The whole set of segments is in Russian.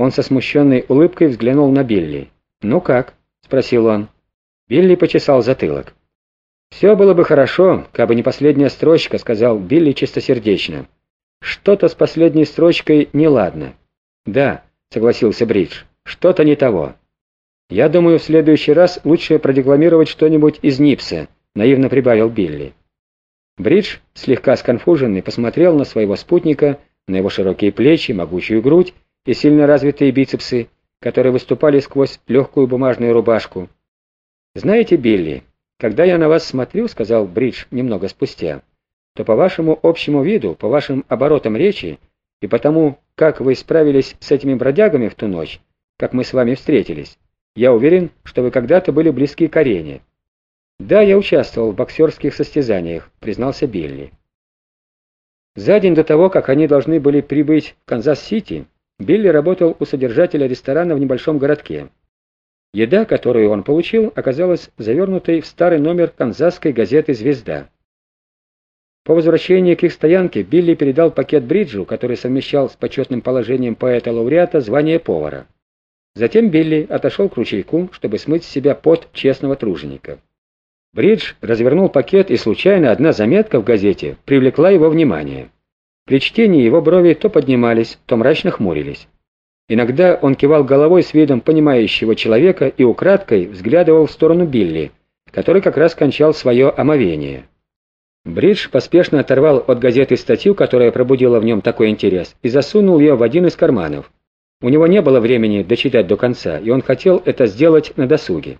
Он со смущенной улыбкой взглянул на Билли. «Ну как?» — спросил он. Билли почесал затылок. «Все было бы хорошо, кабы не последняя строчка», — сказал Билли чистосердечно. «Что-то с последней строчкой неладно». «Да», — согласился Бридж, — «что-то не того». «Я думаю, в следующий раз лучше продекламировать что-нибудь из Нипса», — наивно прибавил Билли. Бридж, слегка сконфуженный, посмотрел на своего спутника, на его широкие плечи, могучую грудь и сильно развитые бицепсы, которые выступали сквозь легкую бумажную рубашку. «Знаете, Билли, когда я на вас смотрю, — сказал Бридж немного спустя, — то по вашему общему виду, по вашим оборотам речи и потому, как вы справились с этими бродягами в ту ночь, как мы с вами встретились, я уверен, что вы когда-то были близки к арене». «Да, я участвовал в боксерских состязаниях», — признался Билли. За день до того, как они должны были прибыть в Канзас-Сити, Билли работал у содержателя ресторана в небольшом городке. Еда, которую он получил, оказалась завернутой в старый номер канзасской газеты «Звезда». По возвращении к их стоянке Билли передал пакет Бриджу, который совмещал с почетным положением поэта-лауреата звание повара. Затем Билли отошел к ручейку, чтобы смыть с себя пот честного труженика. Бридж развернул пакет, и случайно одна заметка в газете привлекла его внимание. При чтении его брови то поднимались, то мрачно хмурились. Иногда он кивал головой с видом понимающего человека и украдкой взглядывал в сторону Билли, который как раз кончал свое омовение. Бридж поспешно оторвал от газеты статью, которая пробудила в нем такой интерес, и засунул ее в один из карманов. У него не было времени дочитать до конца, и он хотел это сделать на досуге.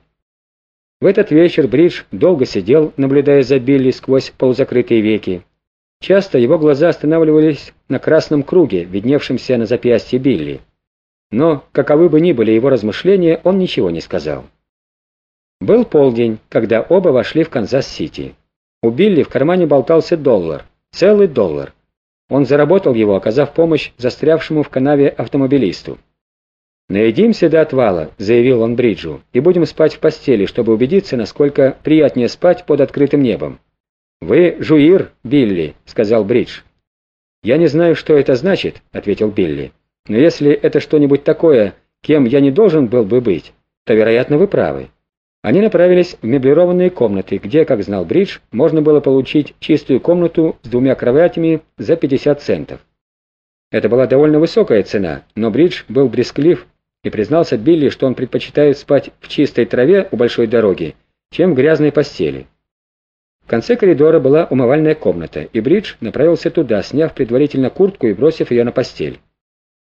В этот вечер Бридж долго сидел, наблюдая за Билли сквозь полузакрытые веки. Часто его глаза останавливались на красном круге, видневшемся на запястье Билли. Но, каковы бы ни были его размышления, он ничего не сказал. Был полдень, когда оба вошли в Канзас-Сити. У Билли в кармане болтался доллар, целый доллар. Он заработал его, оказав помощь застрявшему в канаве автомобилисту. «Наедимся до отвала», — заявил он Бриджу, — «и будем спать в постели, чтобы убедиться, насколько приятнее спать под открытым небом». «Вы жуир, Билли», — сказал Бридж. «Я не знаю, что это значит», — ответил Билли. «Но если это что-нибудь такое, кем я не должен был бы быть, то, вероятно, вы правы». Они направились в меблированные комнаты, где, как знал Бридж, можно было получить чистую комнату с двумя кроватями за 50 центов. Это была довольно высокая цена, но Бридж был бресклив и признался Билли, что он предпочитает спать в чистой траве у большой дороги, чем в грязной постели. В конце коридора была умывальная комната, и Бридж направился туда, сняв предварительно куртку и бросив ее на постель.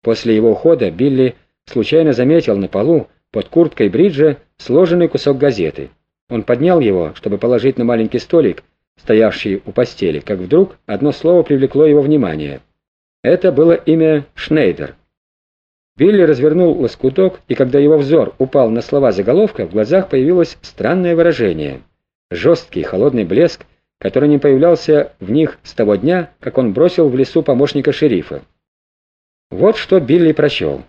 После его ухода Билли случайно заметил на полу под курткой Бриджа сложенный кусок газеты. Он поднял его, чтобы положить на маленький столик, стоявший у постели, как вдруг одно слово привлекло его внимание. Это было имя Шнейдер. Билли развернул лоскуток, и когда его взор упал на слова заголовка, в глазах появилось странное выражение — жесткий холодный блеск, который не появлялся в них с того дня, как он бросил в лесу помощника шерифа. Вот что Билли прочел.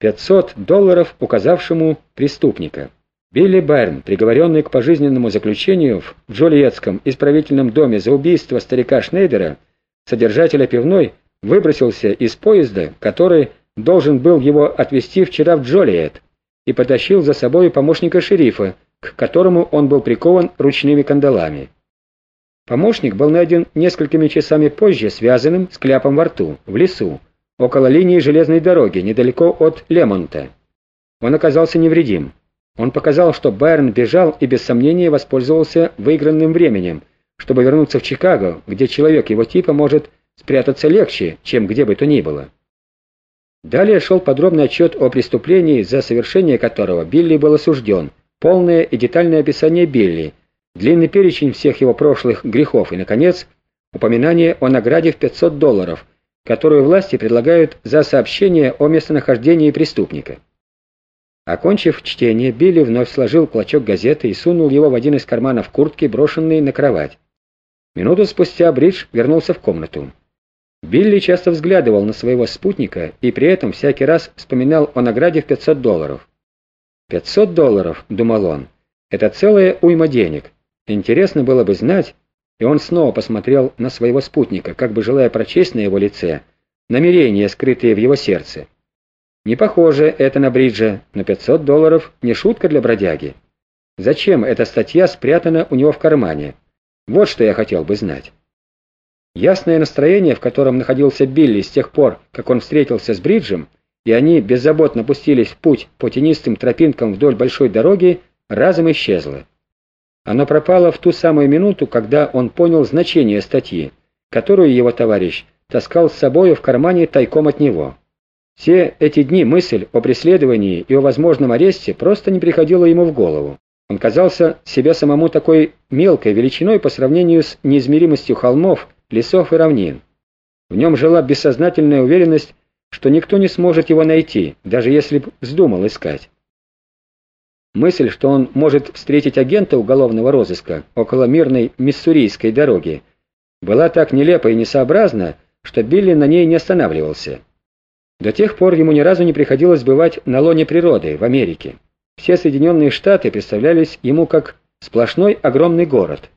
500 долларов указавшему преступника. Билли Байрн, приговоренный к пожизненному заключению в Джульетском исправительном доме за убийство старика Шнейдера, содержателя пивной, выбросился из поезда, который должен был его отвезти вчера в Джолиет, и потащил за собой помощника шерифа, к которому он был прикован ручными кандалами. Помощник был найден несколькими часами позже связанным с кляпом во рту, в лесу, около линии железной дороги, недалеко от Лемонта. Он оказался невредим. Он показал, что Байрон бежал и без сомнения воспользовался выигранным временем, чтобы вернуться в Чикаго, где человек его типа может спрятаться легче, чем где бы то ни было. Далее шел подробный отчет о преступлении, за совершение которого Билли был осужден, полное и детальное описание Билли, длинный перечень всех его прошлых грехов и, наконец, упоминание о награде в 500 долларов, которую власти предлагают за сообщение о местонахождении преступника. Окончив чтение, Билли вновь сложил клочок газеты и сунул его в один из карманов куртки, брошенный на кровать. Минуту спустя Бридж вернулся в комнату. Билли часто взглядывал на своего спутника и при этом всякий раз вспоминал о награде в 500 долларов. «Пятьсот долларов», — думал он, — «это целая уйма денег. Интересно было бы знать...» И он снова посмотрел на своего спутника, как бы желая прочесть на его лице намерения, скрытые в его сердце. Не похоже это на Бриджа, но 500 долларов не шутка для бродяги. Зачем эта статья спрятана у него в кармане? Вот что я хотел бы знать. Ясное настроение, в котором находился Билли с тех пор, как он встретился с Бриджем, и они беззаботно пустились в путь по тенистым тропинкам вдоль большой дороги, разом исчезло. Оно пропало в ту самую минуту, когда он понял значение статьи, которую его товарищ таскал с собою в кармане тайком от него. Все эти дни мысль о преследовании и о возможном аресте просто не приходила ему в голову. Он казался себе самому такой мелкой величиной по сравнению с неизмеримостью холмов, лесов и равнин. В нем жила бессознательная уверенность, что никто не сможет его найти, даже если б вздумал искать. Мысль, что он может встретить агента уголовного розыска около мирной миссурийской дороги, была так нелепа и несообразна, что Билли на ней не останавливался. До тех пор ему ни разу не приходилось бывать на лоне природы в Америке. Все Соединенные Штаты представлялись ему как сплошной огромный город.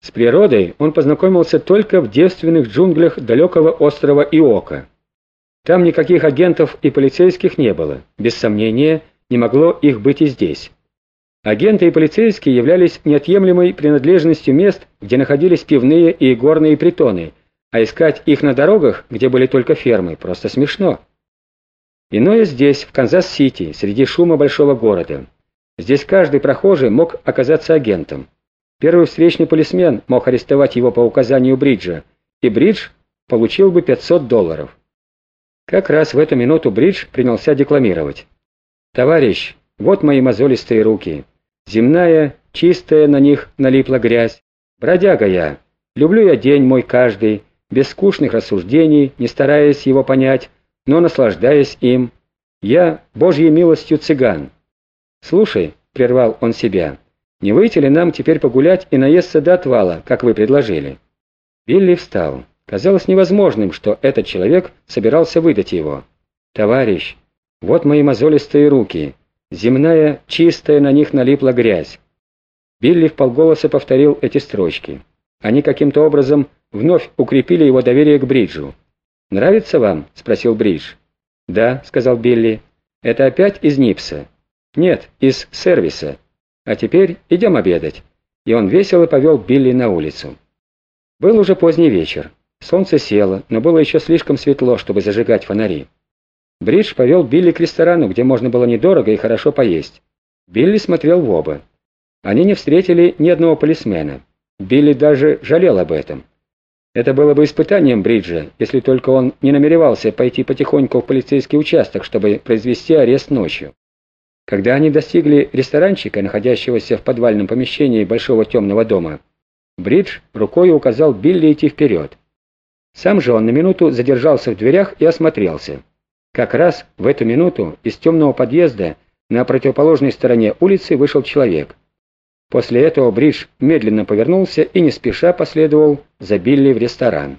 С природой он познакомился только в девственных джунглях далекого острова Иока. Там никаких агентов и полицейских не было, без сомнения, не могло их быть и здесь. Агенты и полицейские являлись неотъемлемой принадлежностью мест, где находились пивные и игорные притоны, а искать их на дорогах, где были только фермы, просто смешно. Иное здесь, в Канзас-Сити, среди шума большого города. Здесь каждый прохожий мог оказаться агентом. Первый встречный полисмен мог арестовать его по указанию Бриджа, и Бридж получил бы 500 долларов. Как раз в эту минуту Бридж принялся декламировать. «Товарищ, вот мои мозолистые руки. Земная, чистая на них налипла грязь. Бродяга я. Люблю я день мой каждый, без скучных рассуждений, не стараясь его понять, но наслаждаясь им. Я Божьей милостью цыган. Слушай, — прервал он себя, — не выйти ли нам теперь погулять и наесться до отвала, как вы предложили? Билли встал. Казалось невозможным, что этот человек собирался выдать его. «Товарищ, вот мои мозолистые руки. Земная, чистая, на них налипла грязь». Билли вполголоса повторил эти строчки. Они каким-то образом вновь укрепили его доверие к Бриджу. «Нравится вам?» — спросил Бридж. «Да», — сказал Билли. «Это опять из Нипса?» «Нет, из сервиса. А теперь идем обедать». И он весело повел Билли на улицу. Был уже поздний вечер. Солнце село, но было еще слишком светло, чтобы зажигать фонари. Бридж повел Билли к ресторану, где можно было недорого и хорошо поесть. Билли смотрел в оба. Они не встретили ни одного полисмена. Билли даже жалел об этом. Это было бы испытанием Бриджа, если только он не намеревался пойти потихоньку в полицейский участок, чтобы произвести арест ночью. Когда они достигли ресторанчика, находящегося в подвальном помещении большого темного дома, Бридж рукой указал Билли идти вперед. Сам же он на минуту задержался в дверях и осмотрелся. Как раз в эту минуту из темного подъезда на противоположной стороне улицы вышел человек. После этого Бридж медленно повернулся и не спеша последовал за Билли в ресторан.